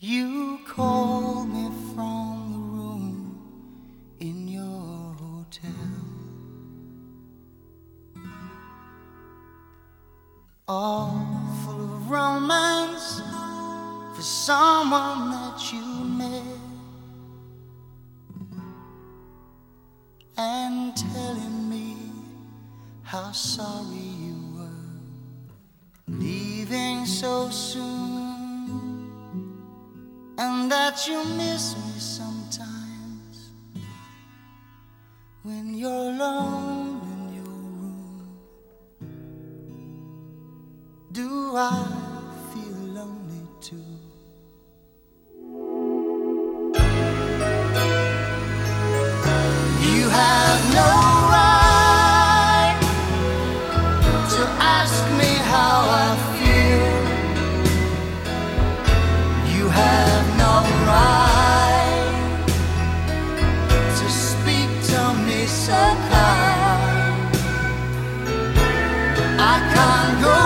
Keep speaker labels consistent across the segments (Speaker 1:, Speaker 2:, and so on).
Speaker 1: You call me from the room in your hotel. All full of romance for someone that you met. And telling me how sorry you that you miss me sometimes when you're alone in your room. Do I feel lonely I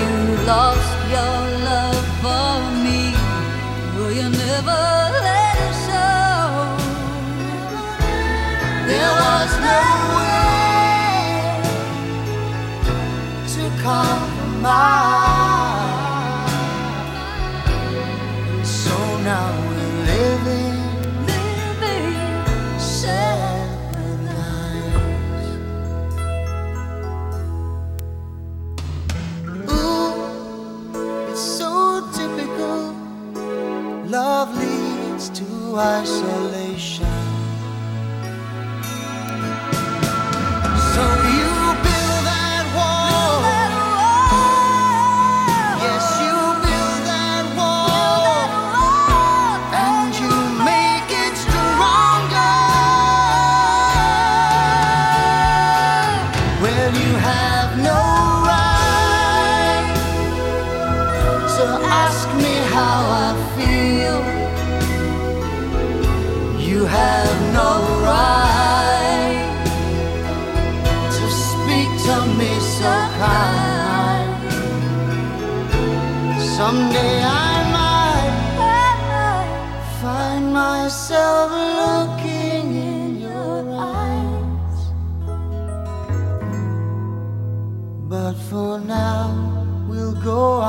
Speaker 1: you
Speaker 2: lost your love for me, you never let it show?
Speaker 1: There was no way to compromise. Isolation. So you build that wall. Yes, you build that wall. And you make it stronger. Well, you have no right to ask me how I feel. Have no right to speak to me so kind. Someday I might find myself looking in your eyes. But for now, we'll go